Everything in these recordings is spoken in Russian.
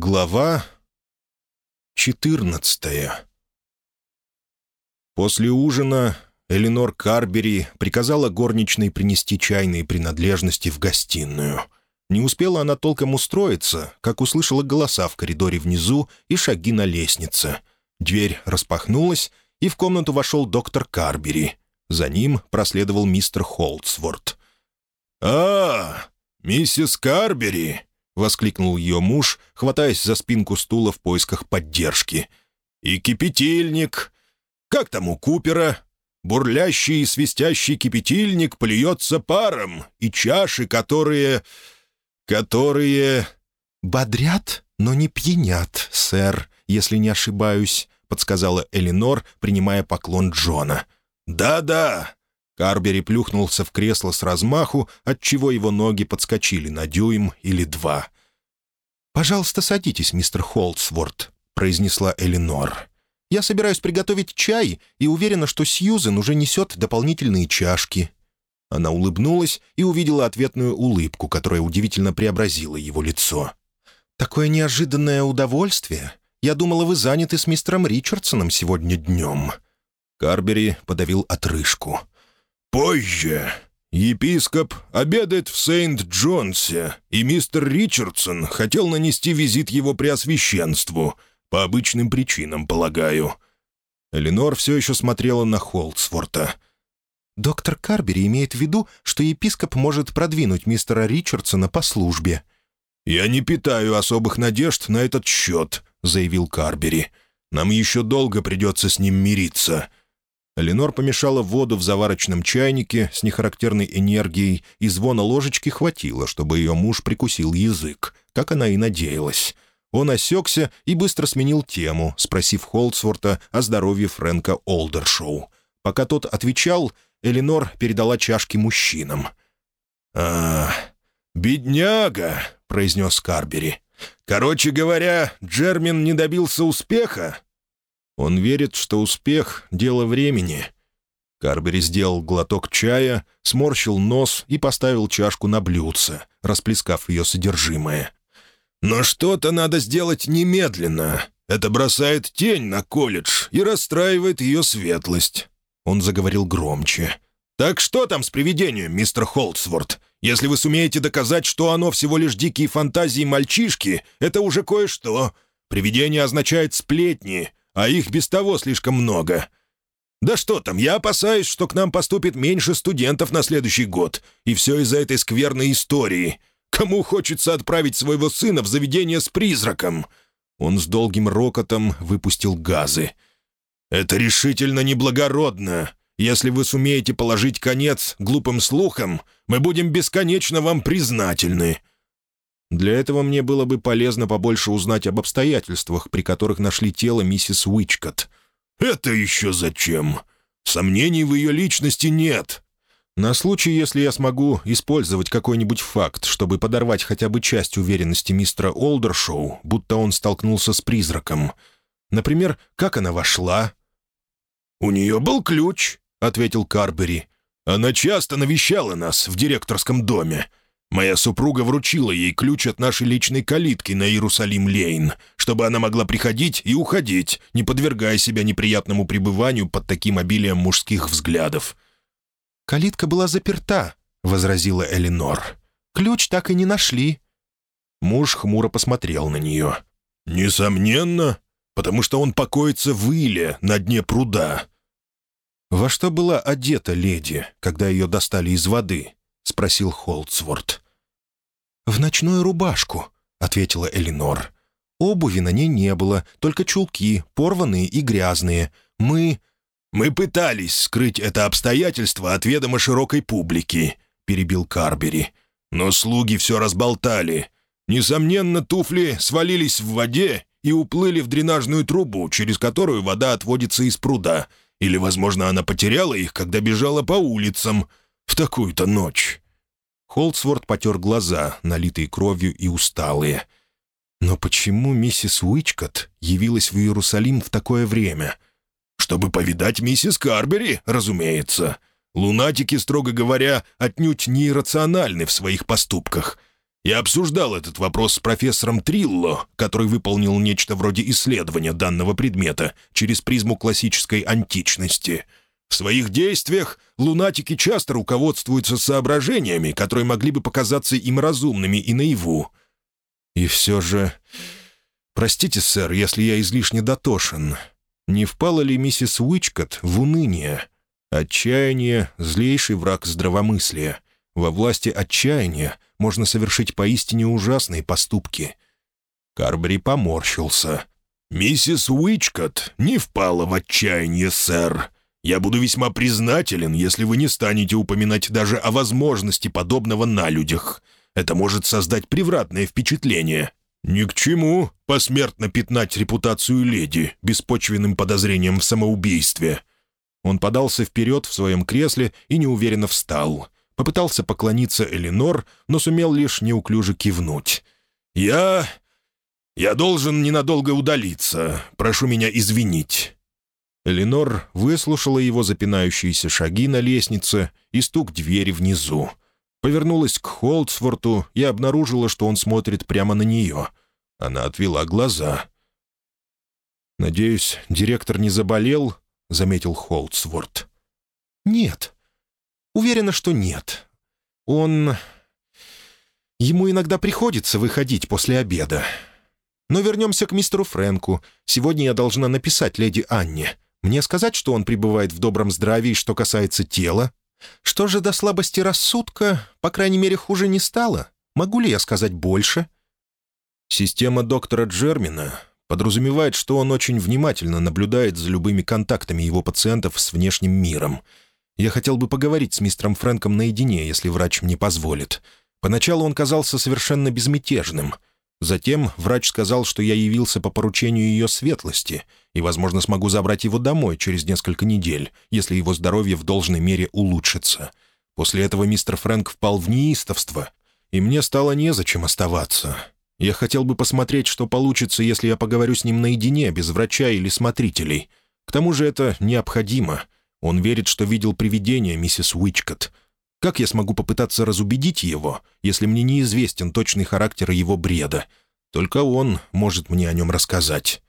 Глава 14 После ужина Эленор Карбери приказала горничной принести чайные принадлежности в гостиную. Не успела она толком устроиться, как услышала голоса в коридоре внизу и шаги на лестнице. Дверь распахнулась, и в комнату вошел доктор Карбери. За ним проследовал мистер Холдсворт. «А, миссис Карбери!» — воскликнул ее муж, хватаясь за спинку стула в поисках поддержки. «И кипятильник! Как там у Купера? Бурлящий и свистящий кипятильник плюется паром, и чаши, которые... которые...» «Бодрят, но не пьянят, сэр, если не ошибаюсь», — подсказала Элинор, принимая поклон Джона. «Да-да, Карбери плюхнулся в кресло с размаху, отчего его ноги подскочили на дюйм или два. «Пожалуйста, садитесь, мистер Холдсворт», — произнесла Эленор. «Я собираюсь приготовить чай и уверена, что Сьюзен уже несет дополнительные чашки». Она улыбнулась и увидела ответную улыбку, которая удивительно преобразила его лицо. «Такое неожиданное удовольствие. Я думала, вы заняты с мистером Ричардсоном сегодня днем». Карбери подавил отрыжку. «Позже. Епископ обедает в Сейнт-Джонсе, и мистер Ричардсон хотел нанести визит его преосвященству. По обычным причинам, полагаю». Эленор все еще смотрела на Холдсворта. «Доктор Карбери имеет в виду, что епископ может продвинуть мистера Ричардсона по службе». «Я не питаю особых надежд на этот счет», — заявил Карбери. «Нам еще долго придется с ним мириться. Ленор помешала воду в заварочном чайнике с нехарактерной энергией, и звона ложечки хватило, чтобы ее муж прикусил язык, как она и надеялась. Он осекся и быстро сменил тему, спросив Холдсворта о здоровье Фрэнка Олдершоу. Пока тот отвечал, Эленор передала чашки мужчинам. «А, бедняга», — произнес Карбери. «Короче говоря, Джермин не добился успеха?» Он верит, что успех — дело времени. Карбери сделал глоток чая, сморщил нос и поставил чашку на блюдце, расплескав ее содержимое. «Но что-то надо сделать немедленно. Это бросает тень на колледж и расстраивает ее светлость». Он заговорил громче. «Так что там с привидением, мистер Холдсворт? Если вы сумеете доказать, что оно всего лишь дикие фантазии мальчишки, это уже кое-что. Привидение означает сплетни, а их без того слишком много. Да что там, я опасаюсь, что к нам поступит меньше студентов на следующий год, и все из-за этой скверной истории. Кому хочется отправить своего сына в заведение с призраком?» Он с долгим рокотом выпустил газы. «Это решительно неблагородно. Если вы сумеете положить конец глупым слухам, мы будем бесконечно вам признательны. Для этого мне было бы полезно побольше узнать об обстоятельствах, при которых нашли тело миссис Уичкот. «Это еще зачем? Сомнений в ее личности нет». На случай, если я смогу использовать какой-нибудь факт, чтобы подорвать хотя бы часть уверенности мистера Олдершоу, будто он столкнулся с призраком. Например, как она вошла? «У нее был ключ», — ответил Карбери. «Она часто навещала нас в директорском доме. Моя супруга вручила ей ключ от нашей личной калитки на Иерусалим-Лейн, чтобы она могла приходить и уходить, не подвергая себя неприятному пребыванию под таким обилием мужских взглядов. «Калитка была заперта», — возразила Эленор. «Ключ так и не нашли». Муж хмуро посмотрел на нее. «Несомненно, потому что он покоится в иле на дне пруда». «Во что была одета леди, когда ее достали из воды?» — спросил Холдсворт. «В ночную рубашку», — ответила Элинор. «Обуви на ней не было, только чулки, порванные и грязные. Мы...» «Мы пытались скрыть это обстоятельство от ведома широкой публики», — перебил Карбери. «Но слуги все разболтали. Несомненно, туфли свалились в воде и уплыли в дренажную трубу, через которую вода отводится из пруда. Или, возможно, она потеряла их, когда бежала по улицам в такую-то ночь». Холдсворт потер глаза, налитые кровью и усталые. Но почему миссис Уичкот явилась в Иерусалим в такое время? «Чтобы повидать миссис Карбери, разумеется. Лунатики, строго говоря, отнюдь не иррациональны в своих поступках. Я обсуждал этот вопрос с профессором Трилло, который выполнил нечто вроде исследования данного предмета через призму классической античности. В своих действиях лунатики часто руководствуются соображениями, которые могли бы показаться им разумными и наяву. И все же... Простите, сэр, если я излишне дотошен. Не впала ли миссис Уичкот в уныние? Отчаяние — злейший враг здравомыслия. Во власти отчаяния можно совершить поистине ужасные поступки. Карбри поморщился. «Миссис Уичкот не впала в отчаяние, сэр. Я буду весьма признателен, если вы не станете упоминать даже о возможности подобного на людях. Это может создать превратное впечатление. Ни к чему посмертно пятнать репутацию леди беспочвенным подозрением в самоубийстве». Он подался вперед в своем кресле и неуверенно встал. Попытался поклониться Эленор, но сумел лишь неуклюже кивнуть. «Я... я должен ненадолго удалиться. Прошу меня извинить». Эленор выслушала его запинающиеся шаги на лестнице и стук двери внизу. Повернулась к Холдсворту и обнаружила, что он смотрит прямо на нее. Она отвела глаза. «Надеюсь, директор не заболел?» — заметил Холдсворт. «Нет», Уверена, что нет. Он... Ему иногда приходится выходить после обеда. Но вернемся к мистеру Фрэнку. Сегодня я должна написать леди Анне. Мне сказать, что он пребывает в добром здравии, что касается тела? Что же до слабости рассудка, по крайней мере, хуже не стало? Могу ли я сказать больше?» Система доктора Джермина подразумевает, что он очень внимательно наблюдает за любыми контактами его пациентов с внешним миром — я хотел бы поговорить с мистером Фрэнком наедине, если врач мне позволит. Поначалу он казался совершенно безмятежным. Затем врач сказал, что я явился по поручению ее светлости и, возможно, смогу забрать его домой через несколько недель, если его здоровье в должной мере улучшится. После этого мистер Фрэнк впал в неистовство, и мне стало незачем оставаться. Я хотел бы посмотреть, что получится, если я поговорю с ним наедине, без врача или смотрителей. К тому же это необходимо — он верит, что видел привидение, миссис Уичкот. Как я смогу попытаться разубедить его, если мне неизвестен точный характер его бреда? Только он может мне о нем рассказать».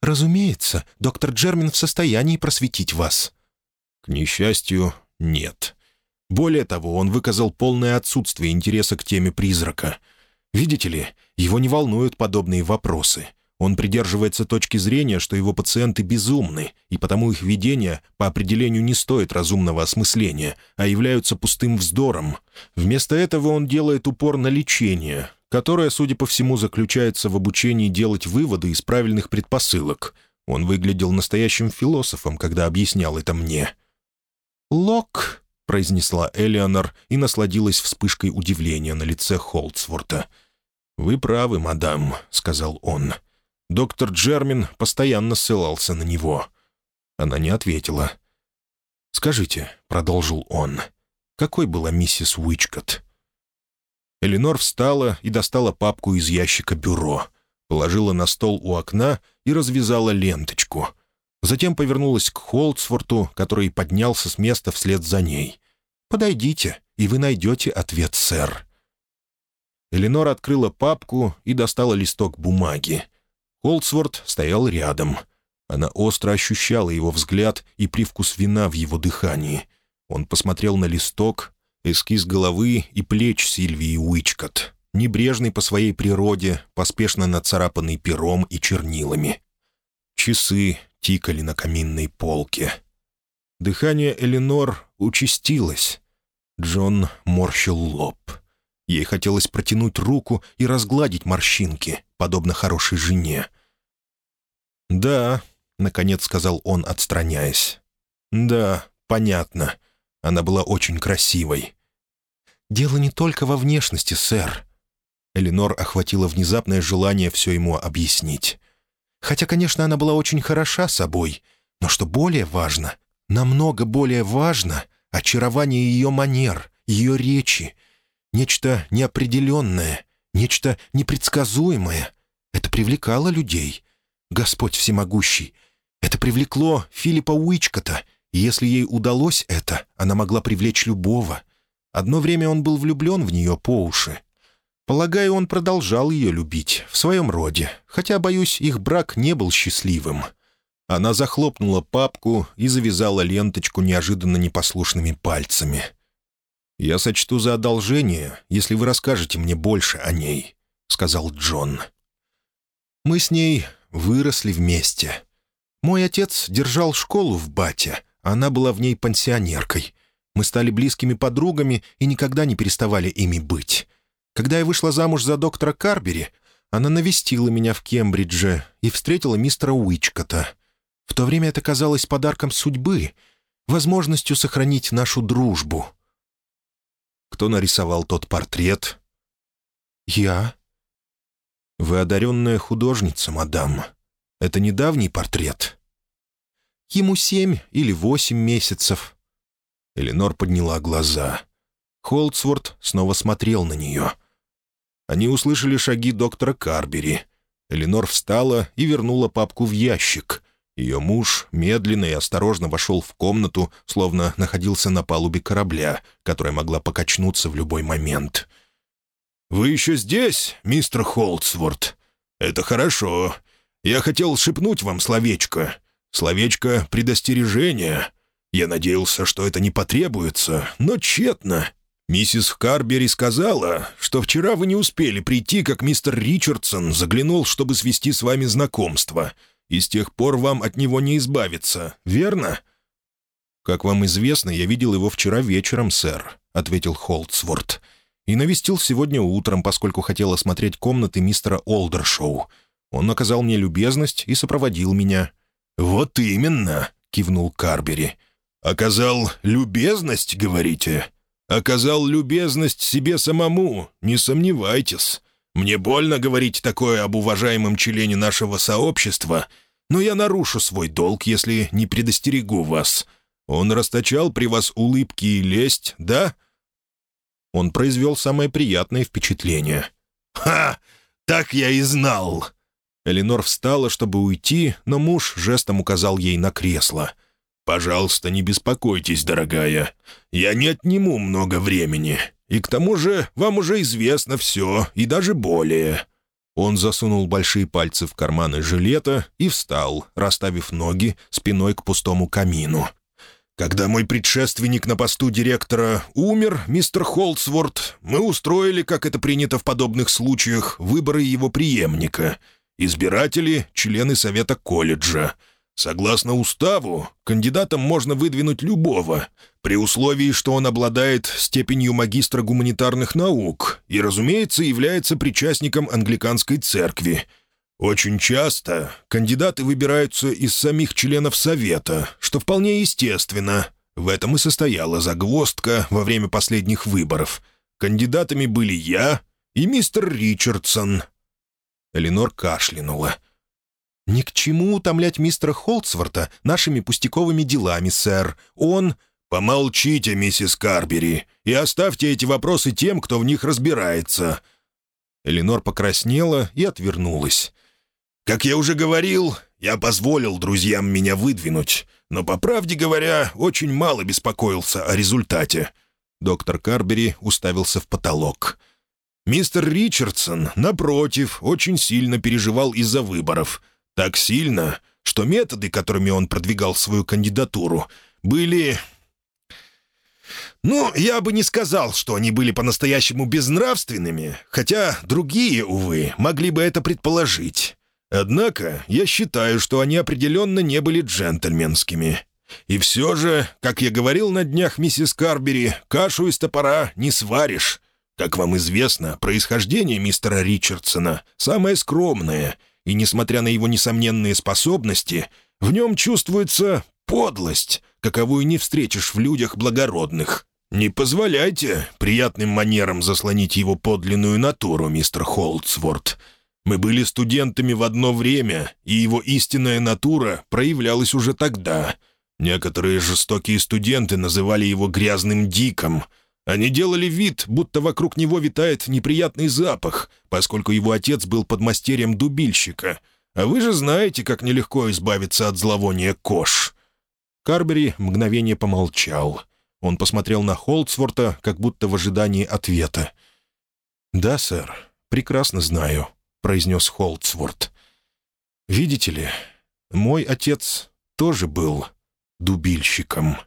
«Разумеется, доктор Джермин в состоянии просветить вас». «К несчастью, нет. Более того, он выказал полное отсутствие интереса к теме призрака. Видите ли, его не волнуют подобные вопросы». Он придерживается точки зрения, что его пациенты безумны, и потому их видения по определению не стоят разумного осмысления, а являются пустым вздором. Вместо этого он делает упор на лечение, которое, судя по всему, заключается в обучении делать выводы из правильных предпосылок. Он выглядел настоящим философом, когда объяснял это мне. «Лок», — произнесла Элеонор и насладилась вспышкой удивления на лице Холдсворта. «Вы правы, мадам», — сказал он. Доктор Джермин постоянно ссылался на него. Она не ответила. «Скажите», — продолжил он, — «какой была миссис Уичкот?» Эленор встала и достала папку из ящика бюро, положила на стол у окна и развязала ленточку. Затем повернулась к Холдсворту, который поднялся с места вслед за ней. «Подойдите, и вы найдете ответ, сэр». Эленор открыла папку и достала листок бумаги. Холдсворт стоял рядом. Она остро ощущала его взгляд и привкус вина в его дыхании. Он посмотрел на листок, эскиз головы и плеч Сильвии Уичкот, небрежный по своей природе, поспешно нацарапанный пером и чернилами. Часы тикали на каминной полке. Дыхание Эленор участилось. Джон морщил лоб. Ей хотелось протянуть руку и разгладить морщинки, подобно хорошей жене. «Да», — наконец сказал он, отстраняясь. «Да, понятно. Она была очень красивой». «Дело не только во внешности, сэр». Эленор охватила внезапное желание все ему объяснить. «Хотя, конечно, она была очень хороша собой, но что более важно, намного более важно, очарование ее манер, ее речи, нечто неопределенное, нечто непредсказуемое. Это привлекало людей. Господь всемогущий, это привлекло Филиппа Уичкота, и если ей удалось это, она могла привлечь любого. Одно время он был влюблен в нее по уши. Полагаю, он продолжал ее любить, в своем роде, хотя, боюсь, их брак не был счастливым. Она захлопнула папку и завязала ленточку неожиданно непослушными пальцами. «Я сочту за одолжение, если вы расскажете мне больше о ней», — сказал Джон. «Мы с ней выросли вместе. Мой отец держал школу в Бате, она была в ней пансионеркой. Мы стали близкими подругами и никогда не переставали ими быть. Когда я вышла замуж за доктора Карбери, она навестила меня в Кембридже и встретила мистера Уичкота. В то время это казалось подарком судьбы, возможностью сохранить нашу дружбу. Кто нарисовал тот портрет? «Я». «Вы одаренная художница, мадам. Это недавний портрет?» «Ему семь или восемь месяцев». Эленор подняла глаза. Холдсворт снова смотрел на нее. Они услышали шаги доктора Карбери. Эленор встала и вернула папку в ящик. Ее муж медленно и осторожно вошел в комнату, словно находился на палубе корабля, которая могла покачнуться в любой момент. «Вы еще здесь, мистер Холдсворт? Это хорошо. Я хотел шепнуть вам словечко. Словечко предостережения. Я надеялся, что это не потребуется, но тщетно. Миссис Карбери сказала, что вчера вы не успели прийти, как мистер Ричардсон заглянул, чтобы свести с вами знакомство, и с тех пор вам от него не избавиться, верно?» «Как вам известно, я видел его вчера вечером, сэр», — ответил Холдсворт. «И навестил сегодня утром, поскольку хотел осмотреть комнаты мистера Олдершоу. Он оказал мне любезность и сопроводил меня». «Вот именно», — кивнул Карбери. «Оказал любезность, говорите?» Оказал любезность себе самому, не сомневайтесь. Мне больно говорить такое об уважаемом члене нашего сообщества, но я нарушу свой долг, если не предостерегу вас. Он расточал при вас улыбки и лесть, да?» Он произвел самое приятное впечатление. «Ха! Так я и знал!» Эленор встала, чтобы уйти, но муж жестом указал ей на кресло. «Пожалуйста, не беспокойтесь, дорогая. Я не отниму много времени. И к тому же вам уже известно все, и даже более». Он засунул большие пальцы в карманы жилета и встал, расставив ноги спиной к пустому камину. «Когда мой предшественник на посту директора умер, мистер Холдсворт, мы устроили, как это принято в подобных случаях, выборы его преемника. Избиратели — члены совета колледжа». Согласно уставу, кандидатом можно выдвинуть любого, при условии, что он обладает степенью магистра гуманитарных наук и, разумеется, является причастником англиканской церкви. Очень часто кандидаты выбираются из самих членов Совета, что вполне естественно. В этом и состояла загвоздка во время последних выборов. Кандидатами были я и мистер Ричардсон. Эленор кашлянула. «Ни к чему утомлять мистера Холдсворта нашими пустяковыми делами, сэр. Он...» «Помолчите, миссис Карбери, и оставьте эти вопросы тем, кто в них разбирается». Эленор покраснела и отвернулась. «Как я уже говорил, я позволил друзьям меня выдвинуть, но, по правде говоря, очень мало беспокоился о результате». Доктор Карбери уставился в потолок. «Мистер Ричардсон, напротив, очень сильно переживал из-за выборов. Так сильно, что методы, которыми он продвигал свою кандидатуру, были... Ну, я бы не сказал, что они были по-настоящему безнравственными, хотя другие, увы, могли бы это предположить. Однако я считаю, что они определенно не были джентльменскими. И все же, как я говорил на днях миссис Карбери, кашу из топора не сваришь. Как вам известно, происхождение мистера Ричардсона самое скромное — и, несмотря на его несомненные способности, в нем чувствуется подлость, каковую не встретишь в людях благородных. Не позволяйте приятным манерам заслонить его подлинную натуру, мистер Холдсворт. Мы были студентами в одно время, и его истинная натура проявлялась уже тогда. Некоторые жестокие студенты называли его грязным диком — они делали вид, будто вокруг него витает неприятный запах, поскольку его отец был подмастерьем дубильщика. А вы же знаете, как нелегко избавиться от зловония кош». Карбери мгновение помолчал. Он посмотрел на Холдсворта, как будто в ожидании ответа. «Да, сэр, прекрасно знаю», — произнес Холдсворт. «Видите ли, мой отец тоже был дубильщиком».